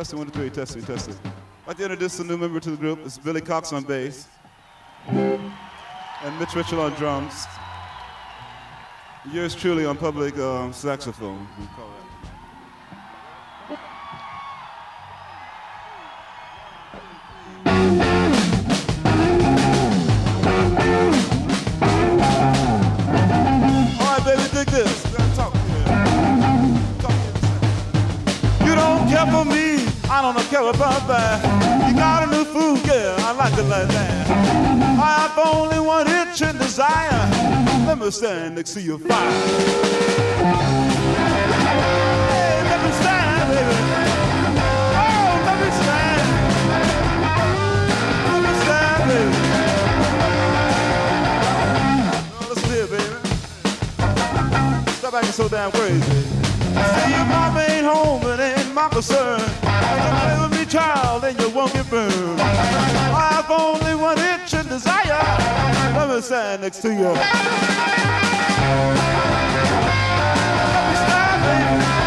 Testing one, two, three, testing, testing. I'd like to introduce a new member to the group. It's Billy Cox on bass. And Mitch Mitchell on drums. Yours truly on public um, saxophone. Don't care about that. You got a new food, girl, I like it like that. I have only one itch and desire. Let me stand next to your fire. Hey, let me stand, baby. Stop acting so damn crazy. See, your mama ain't home, it ain't my concern. You play with me, child, and you won't get burned. I have only one itch and desire. Let me stand next to you. Let me stand, baby. Oh,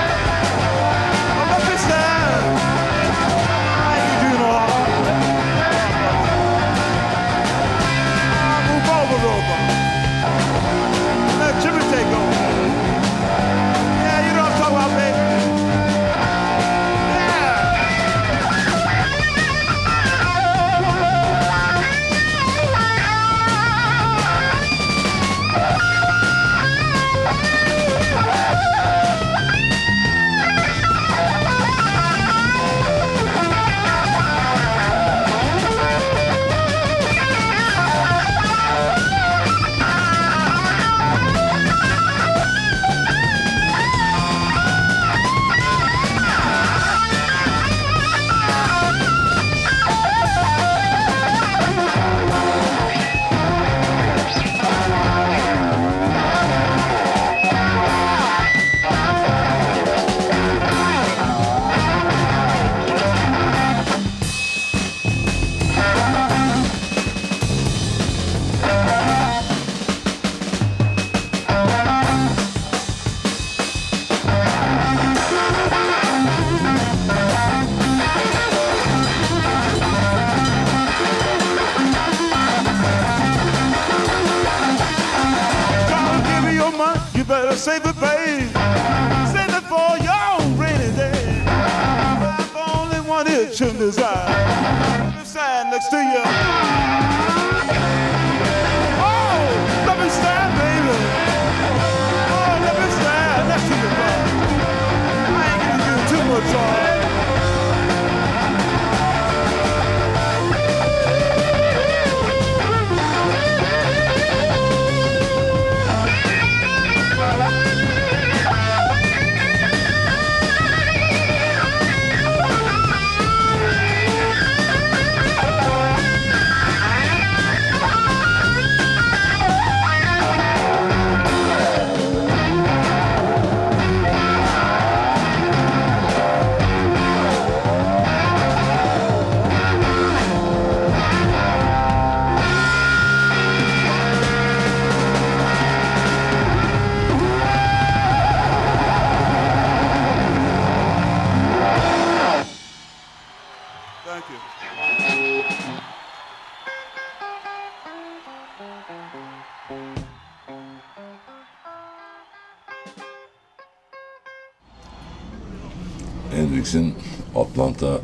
Hendrix'in Atlanta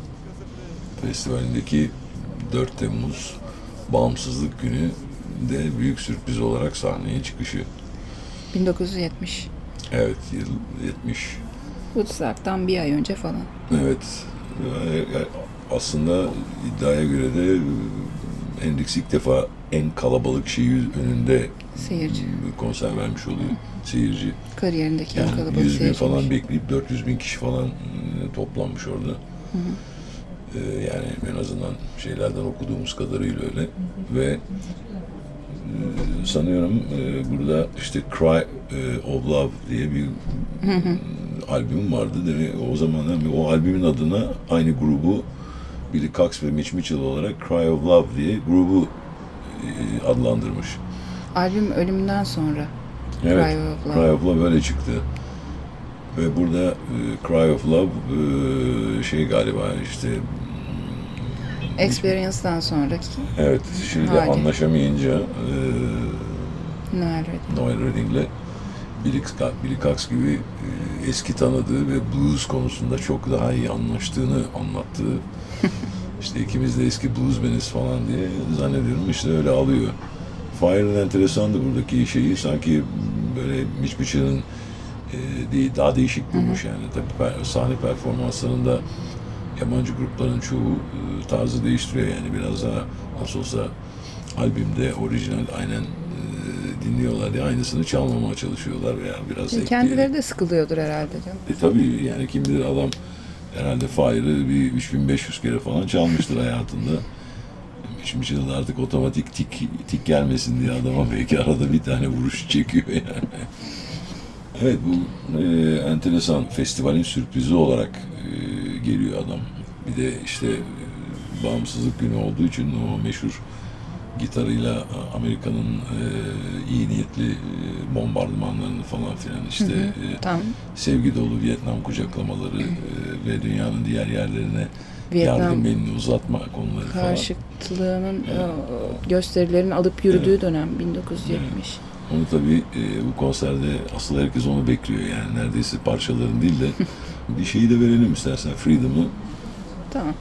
Festivali'ndeki 4 Temmuz Bağımsızlık Günü de büyük sürpriz olarak sahneye çıkışı. 1970. Evet, yıl 70. Woodstock'tan bir ay önce falan. Evet. Aslında iddiaya göre de Hendrix ilk defa en kalabalık şehir önünde Seyirci. konser vermiş oluyor seyirci. Kariyerindeki en Yani kalabalık 100 bin seyirciymiş. falan bekleyip 400 bin kişi falan e, toplanmış orada. Ee, yani en azından şeylerden okuduğumuz kadarıyla öyle. Ve e, sanıyorum e, burada işte Cry e, of Love diye bir e, albüm vardı. Demek o zaman o albümün adına aynı grubu Billy Cox ve Mitch Mitchell olarak Cry of Love diye grubu e, adlandırmış. Albüm ölümünden sonra Evet. Cry of Love. Cry of Love öyle çıktı. Ve burada e, Cry of Love e, şey galiba işte Experience'dan sonraki evet şimdi Hali. anlaşamayınca e, Noel Redding. Noel Redding'le Billy, Billy Cox gibi e, eski tanıdığı ve blues konusunda çok daha iyi anlaştığını anlattığı işte ikimiz de eski bluesmeniz falan diye zannediyorum işte öyle alıyor. Fire'ın enteresandı buradaki şeyi sanki böyle Mitch Mitchell'ın e, değil, daha değişik bulmuş yani tabii per- sahne performanslarında yabancı grupların çoğu e, tarzı değiştiriyor yani biraz daha nasıl olsa albümde orijinal aynen e, dinliyorlar diye aynısını çalmamaya çalışıyorlar veya biraz ekleyerek. Kendileri de sıkılıyordur herhalde canım. E tabii yani kim bilir adam herhalde Fire'ı bir 3500 kere falan çalmıştır hayatında. Şimdi artık otomatik tik, tik gelmesin diye adama belki arada bir tane vuruş çekiyor yani. Evet bu e, enteresan festivalin sürprizi olarak e, geliyor adam. Bir de işte e, bağımsızlık günü olduğu için o meşhur gitarıyla e, Amerika'nın e, iyi niyetli e, bombardımanlarını falan filan işte e, Tam sevgi dolu Vietnam kucaklamaları e, ve dünyanın diğer yerlerine Vietnam yardım elini uzatma konuları falan. karşıtlığının e, gösterilerini alıp yürüdüğü dönem 1970. Onu tabii e, bu konserde asıl herkes onu bekliyor yani neredeyse parçaların değil de bir şeyi de verelim istersen Freedom'ı. Tamam.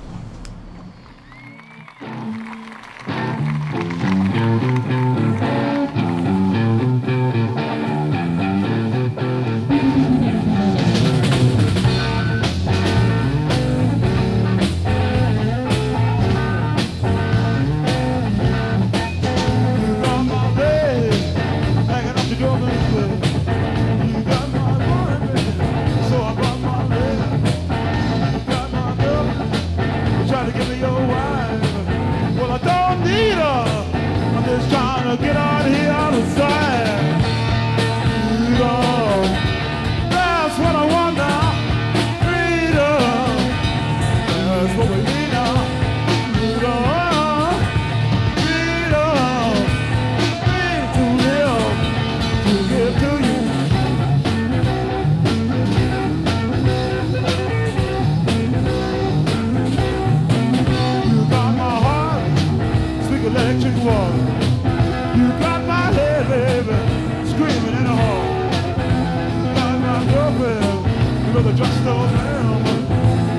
The drugstore man.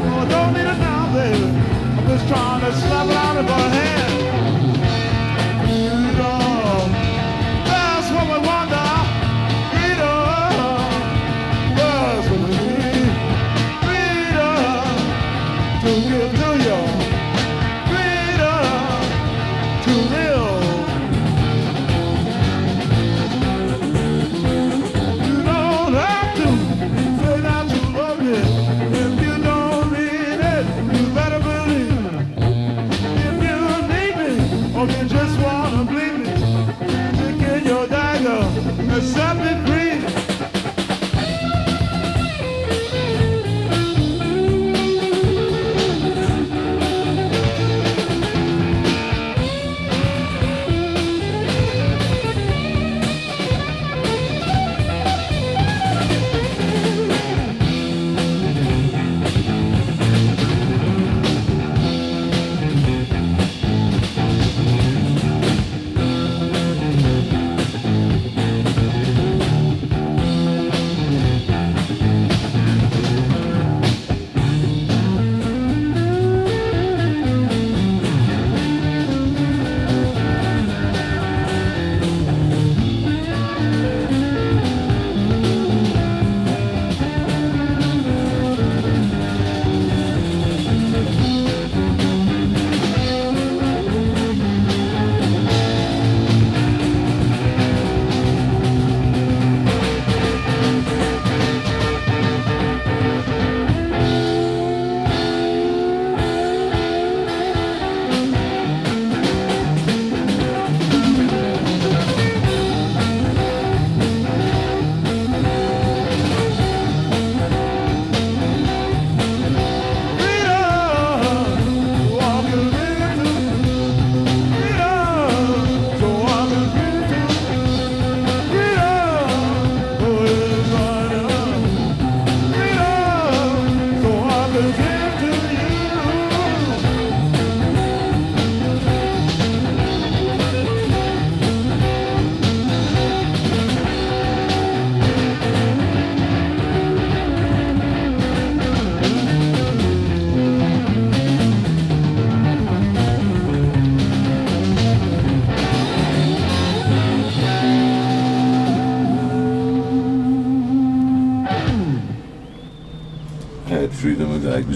Oh, I don't need it now, baby. I'm just trying to slap it out of her hand.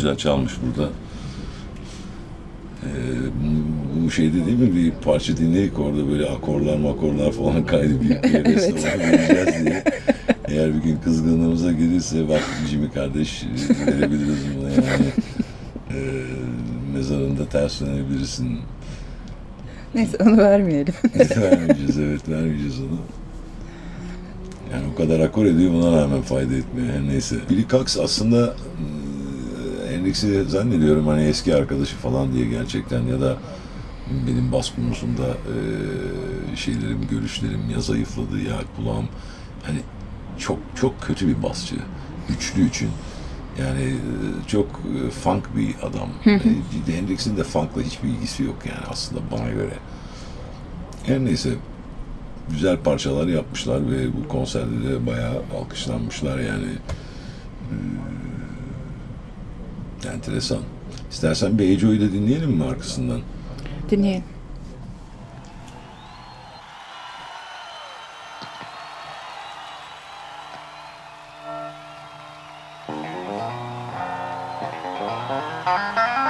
Güzel çalmış burada. Ee, bu- şeyde değil mi bir parça dinleyip orada böyle akorlar makorlar falan kaydı bir restorana vereceğiz diye. Eğer bir gün kızgınlığımıza gelirse bak Jimmy kardeş verebiliriz buna yani. Ee, mezarında ters dönebilirsin. Neyse onu vermeyelim. vermeyeceğiz evet vermeyeceğiz onu. Yani o kadar akor ediyor buna rağmen fayda etmiyor. Her neyse. Billy Cox aslında e, Hendrix'i zannediyorum hani eski arkadaşı falan diye gerçekten ya da benim bas konusunda e, şeylerim, görüşlerim ya zayıfladı ya kulağım hani çok çok kötü bir basçı. Üçlü için. Yani e, çok e, funk bir adam. E, Hendrix'in de funk'la hiçbir ilgisi yok yani aslında bana göre. Her neyse güzel parçalar yapmışlar ve bu konserde de bayağı alkışlanmışlar yani. Ee, enteresan. İstersen bir Ejo'yu da dinleyelim mi arkasından? Dinleyin. Hey,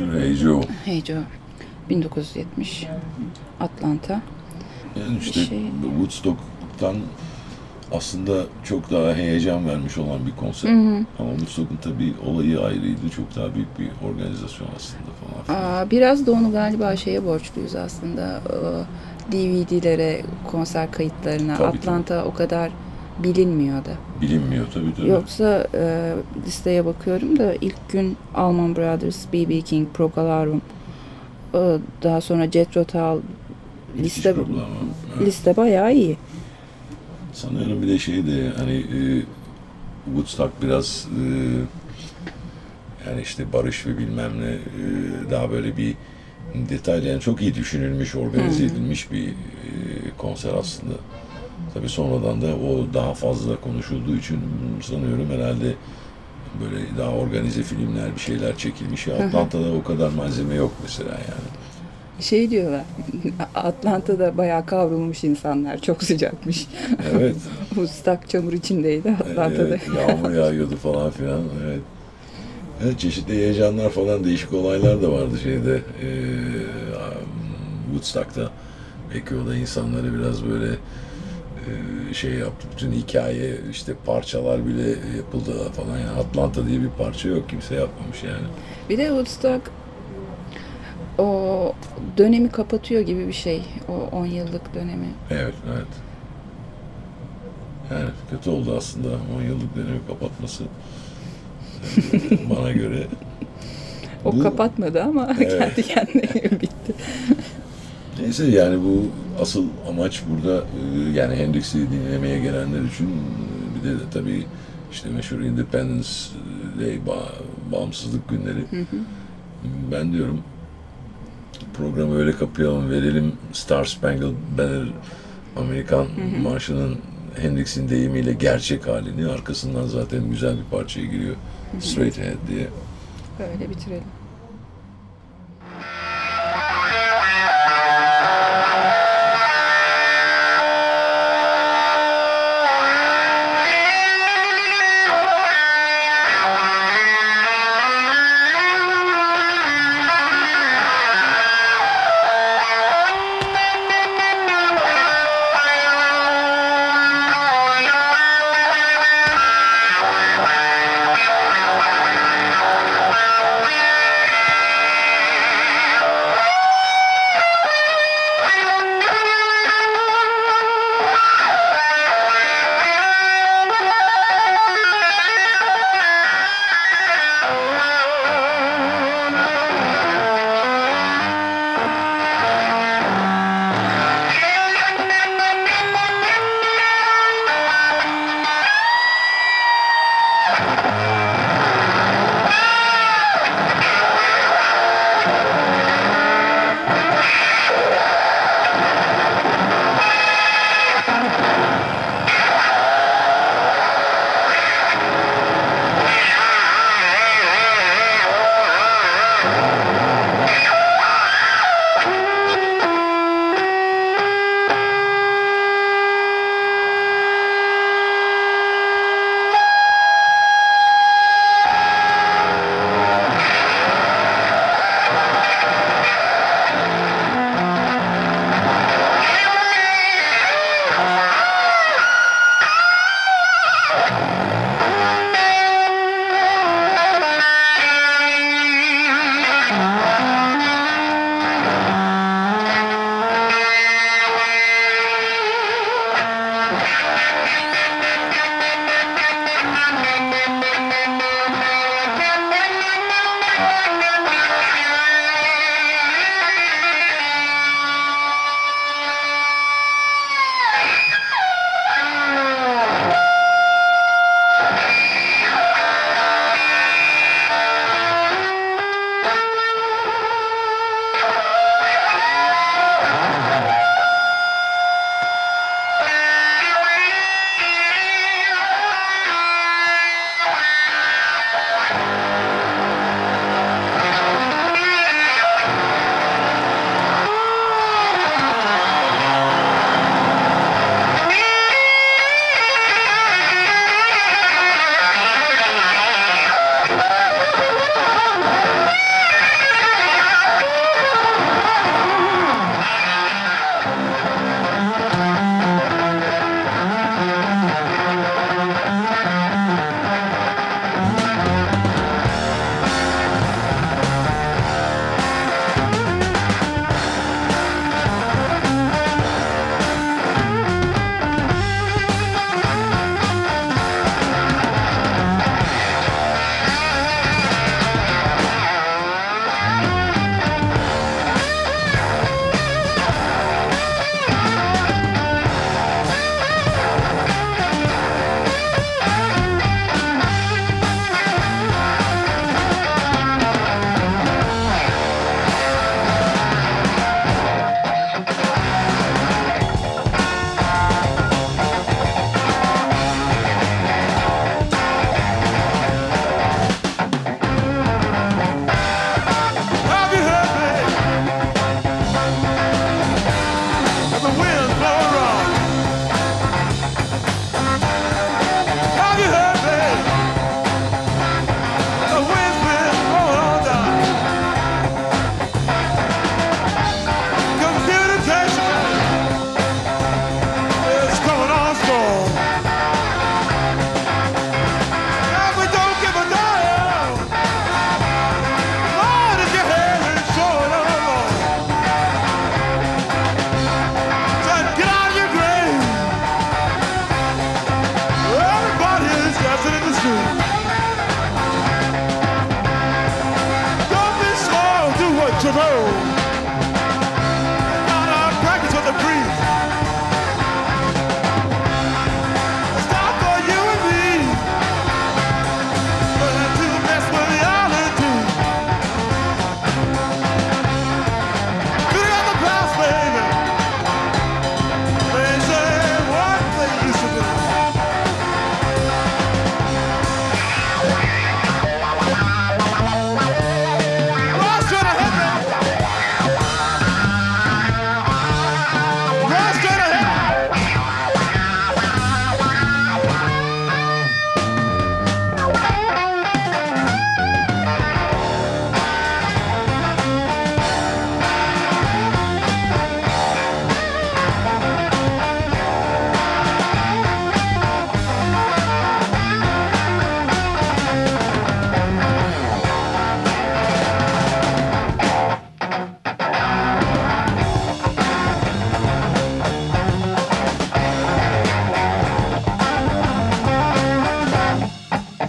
Şu Hey Joe. Hey Joe. 1970. Atlanta. Yani işte Şey- Woodstock'tan aslında çok daha heyecan vermiş olan bir konser. Ama Woodstock'un tabii olayı ayrıydı. Çok daha büyük bir organizasyon aslında falan. filan. Aa, biraz da onu galiba şeye borçluyuz aslında. Ee, DVD'lere, konser kayıtlarına. Tabii, Atlanta o kadar bilinmiyor da. Bilinmiyor tabii tabii. Yoksa e, listeye bakıyorum da ilk gün Allman Brothers, B.B. King, Procolarum, e, daha sonra Jethro Tull liste. Evet. liste bayağı iyi. Sanıyorum bir de şey de hani e, Woodstock biraz e, yani işte barış ve bilmem ne e, daha böyle bir detaylı yani çok iyi düşünülmüş, organize edilmiş bir e, konser aslında. Tabii sonradan da o daha fazla konuşulduğu için sanıyorum herhalde böyle daha organize filmler bir şeyler çekilmiş. Atlanta'da o kadar malzeme yok mesela yani. Şey diyorlar, Atlanta'da bayağı kavrulmuş insanlar, çok sıcakmış. Evet. Woodstock çamur içindeydi Atlanta'da. Evet, yağmur yağıyordu falan filan. Evet. Evet, çeşitli heyecanlar falan değişik olaylar da vardı şeyde e, Woodstock'ta. Belki o da insanları biraz böyle şey yaptı. Bütün hikaye işte parçalar bile yapıldı falan. Yani Atlanta diye bir parça yok. Kimse yapmamış yani. Bir de Woodstock o dönemi kapatıyor gibi bir şey. O 10 yıllık dönemi. Evet, evet. Yani kötü oldu aslında 10 yıllık dönemi kapatması. E, Bana göre O Bu- kapatmadı ama Evet. kendi kendine bitti. Neyse yani bu asıl amaç burada e, yani Hendrix'i dinlemeye gelenler için e, bir de, tabii işte meşhur Independence Day ba- bağımsızlık günleri. Ben diyorum programı öyle kapayalım verelim Star Spangled Banner Amerikan marşının Hendrix'in deyimiyle gerçek halini arkasından zaten güzel bir parçaya giriyor. Straight Ahead diye. Böyle bitirelim.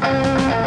Música